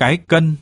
cái cân.